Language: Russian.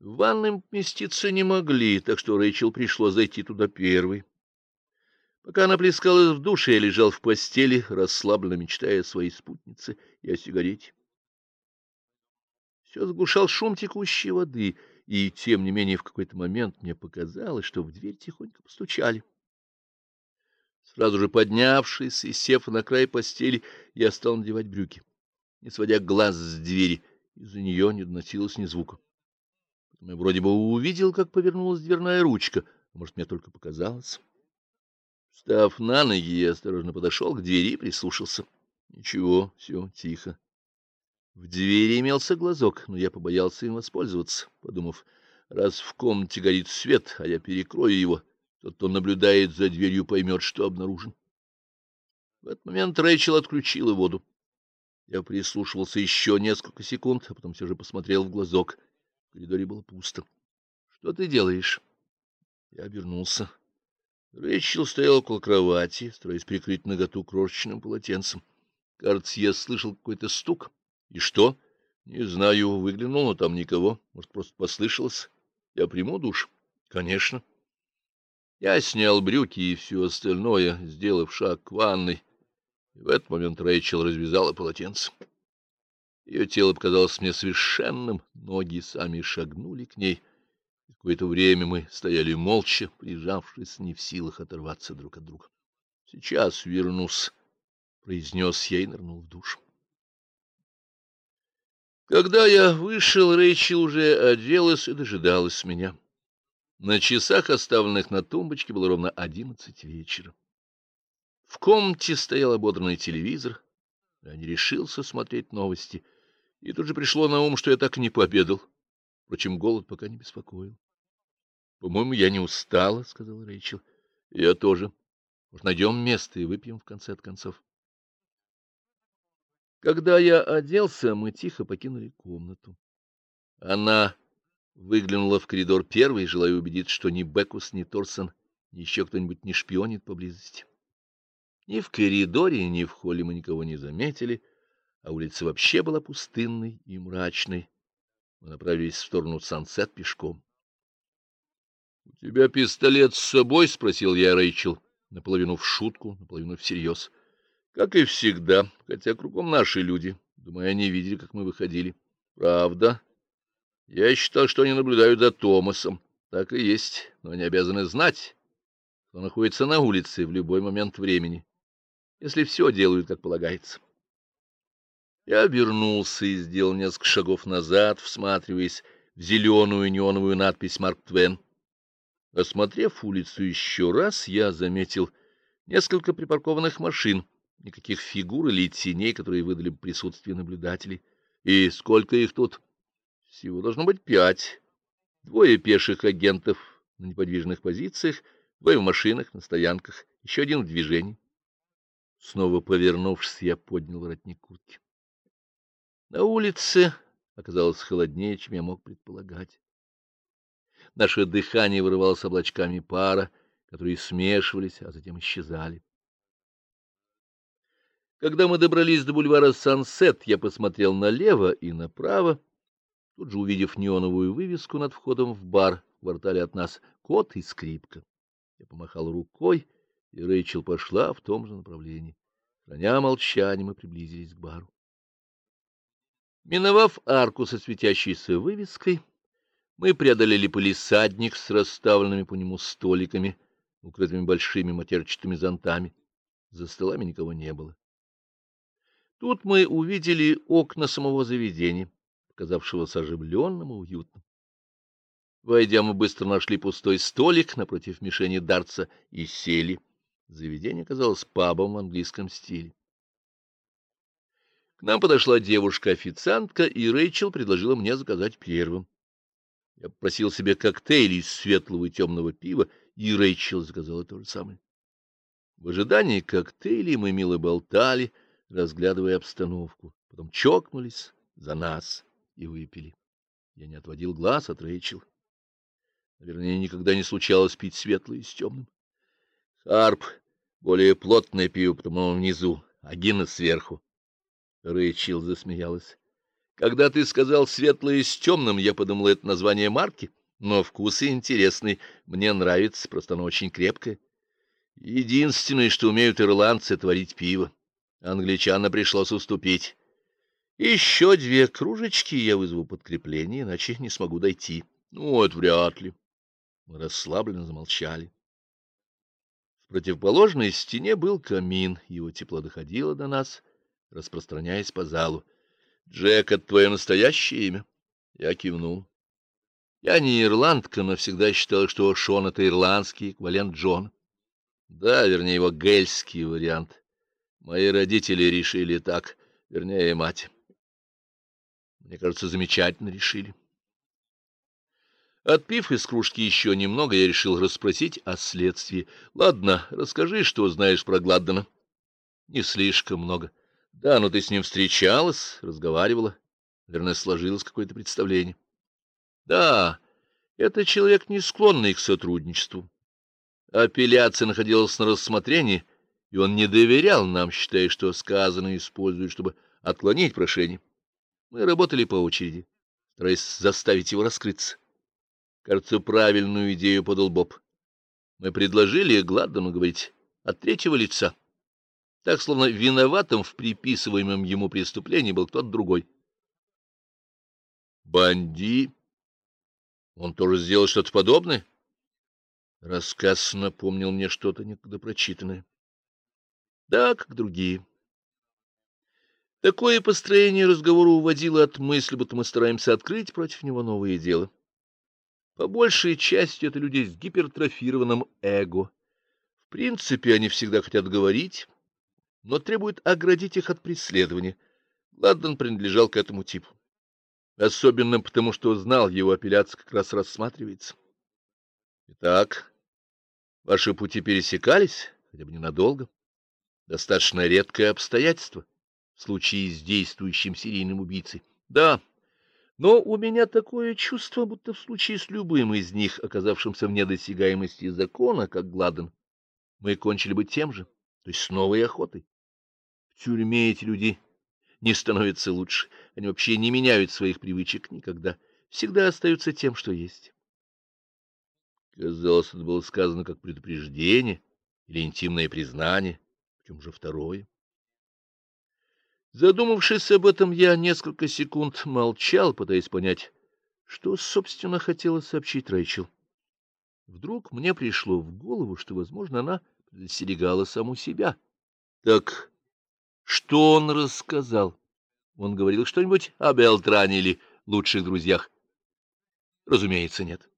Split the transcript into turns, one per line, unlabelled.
В ванной поместиться не могли, так что Рэйчел пришлось зайти туда первой. Пока она плескалась в душе, я лежал в постели, расслабленно мечтая о своей спутнице и о сигарете. Все заглушал шум текущей воды, и, тем не менее, в какой-то момент мне показалось, что в дверь тихонько постучали. Сразу же поднявшись и сев на край постели, я стал надевать брюки, не сводя глаз с двери. Из-за нее не доносилось ни звука. Потом я вроде бы увидел, как повернулась дверная ручка, может, мне только показалось. Встав на ноги, я осторожно подошел к двери и прислушался. Ничего, все тихо. В двери имелся глазок, но я побоялся им воспользоваться, подумав, раз в комнате горит свет, а я перекрою его, тот, кто наблюдает за дверью, поймет, что обнаружен. В этот момент Рэйчел отключила воду. Я прислушивался еще несколько секунд, а потом все же посмотрел в глазок. В коридоре было пусто. — Что ты делаешь? Я обернулся. Рэйчел стоял около кровати, стараясь прикрыть наготу крошечным полотенцем. Кажется, я слышал какой-то стук. И что? Не знаю, выглянул, но там никого. Может, просто послышалось. Я приму душ? Конечно. Я снял брюки и все остальное, сделав шаг к ванной. И в этот момент Рэйчел развязала полотенце. Ее тело показалось мне совершенным, ноги сами шагнули к ней. Какое-то время мы стояли молча, прижавшись, не в силах оторваться друг от друга. — Сейчас вернусь, — произнес я и нырнул в душ. Когда я вышел, Рэйчел уже оделась и дожидалась меня. На часах, оставленных на тумбочке, было ровно одиннадцать вечера. В комнате стоял ободранный телевизор. Я не решился смотреть новости. И тут же пришло на ум, что я так и не пообедал. Впрочем, голод пока не беспокоил. — По-моему, я не устала, — сказал Рэйчел. — Я тоже. Может, найдем место и выпьем в конце от концов. Когда я оделся, мы тихо покинули комнату. Она Выглянула в коридор первой, желая убедиться, что ни Бекус, ни Торсон, ни еще кто-нибудь не шпионит поблизости. Ни в коридоре, ни в холле мы никого не заметили, а улица вообще была пустынной и мрачной. Мы направились в сторону Сансет пешком. — У тебя пистолет с собой? — спросил я Рэйчел, наполовину в шутку, наполовину всерьез. — Как и всегда, хотя кругом наши люди. Думаю, они видели, как мы выходили. — Правда? Я считал, что они наблюдают за Томасом. Так и есть, но они обязаны знать, что находится на улице в любой момент времени, если все делают, как полагается. Я обернулся и сделал несколько шагов назад, всматриваясь в зеленую неоновую надпись «Марк Твен». Осмотрев улицу еще раз, я заметил несколько припаркованных машин, никаких фигур или теней, которые выдали присутствие наблюдателей. И сколько их тут? Всего должно быть пять. Двое пеших агентов на неподвижных позициях, двое в машинах, на стоянках, еще один в движении. Снова повернувшись, я поднял воротник куртки. На улице оказалось холоднее, чем я мог предполагать. Наше дыхание вырывалось облачками пара, которые смешивались, а затем исчезали. Когда мы добрались до бульвара Сансет, я посмотрел налево и направо, Тут же, увидев неоновую вывеску над входом в бар, в квартале от нас кот и скрипка. Я помахал рукой, и Рэйчел пошла в том же направлении. Храня молчание, мы приблизились к бару. Миновав арку со светящейся вывеской, мы преодолели полисадник с расставленными по нему столиками, укрытыми большими матерчатыми зонтами. За столами никого не было. Тут мы увидели окна самого заведения казавшегося оживленным и уютным. Войдя, мы быстро нашли пустой столик напротив мишени дарца и сели. Заведение казалось пабом в английском стиле. К нам подошла девушка-официантка, и Рэйчел предложила мне заказать первым. Я попросил себе коктейль из светлого и темного пива, и Рэйчел заказала то же самое. В ожидании коктейлей мы мило болтали, разглядывая обстановку. Потом чокнулись за нас и выпили. Я не отводил глаз от Рэйчел. Наверное, никогда не случалось пить светлое с темным. Харп — более плотное пиво, потому внизу, а Гиннес сверху. Рэйчел засмеялась. Когда ты сказал «светлое с темным», я подумал, это название марки, но вкус интересный, мне нравится, просто оно очень крепкое. Единственное, что умеют ирландцы, — творить пиво. Англичанам пришлось уступить. Еще две кружечки я вызову подкрепление, иначе не смогу дойти. Ну, это вряд ли. Мы расслабленно замолчали. Противоположной стене был камин, его тепло доходило до нас, распространяясь по залу. Джек, это твое настоящее имя? Я кивнул. Я не ирландка, но всегда считал, что Шон — это ирландский эквивалент Джон. Да, вернее, его гельский вариант. Мои родители решили так, вернее, мать. Мне кажется, замечательно решили. Отпив из кружки еще немного, я решил расспросить о следствии. Ладно, расскажи, что знаешь про Гладдена. Не слишком много. Да, но ты с ним встречалась, разговаривала. Наверное, сложилось какое-то представление. Да, это человек, не склонный к сотрудничеству. Апелляция находилась на рассмотрении, и он не доверял нам, считая, что сказанное используют, чтобы отклонить прошение. Мы работали по очереди, стараясь заставить его раскрыться. Кажется, правильную идею подал Боб. Мы предложили Гладдену говорить от третьего лица так словно виноватым в приписываемом ему преступлении был кто-то другой. Банди? Он тоже сделал что-то подобное? Рассказ напомнил мне что-то некогда прочитанное. Да, как другие. Такое построение разговора уводило от мысли, будто мы стараемся открыть против него новые дела. По большей части это люди с гипертрофированным эго. В принципе, они всегда хотят говорить, но требует оградить их от преследования. Ладден принадлежал к этому типу. Особенно потому, что знал, его апелляция как раз рассматривается. Итак, ваши пути пересекались, хотя бы ненадолго. Достаточно редкое обстоятельство в случае с действующим серийным убийцей. Да, но у меня такое чувство, будто в случае с любым из них, оказавшимся в недосягаемости закона, как Гладен, мы кончили бы тем же, то есть с новой охотой тюрьме эти люди не становятся лучше. Они вообще не меняют своих привычек никогда. Всегда остаются тем, что есть. Казалось, это было сказано как предупреждение или интимное признание, причем же второе. Задумавшись об этом, я несколько секунд молчал, пытаясь понять, что, собственно, хотела сообщить Рэйчел. Вдруг мне пришло в голову, что, возможно, она предостерегала саму себя. Так что он рассказал? Он говорил что-нибудь о Белтране или лучших друзьях? Разумеется, нет.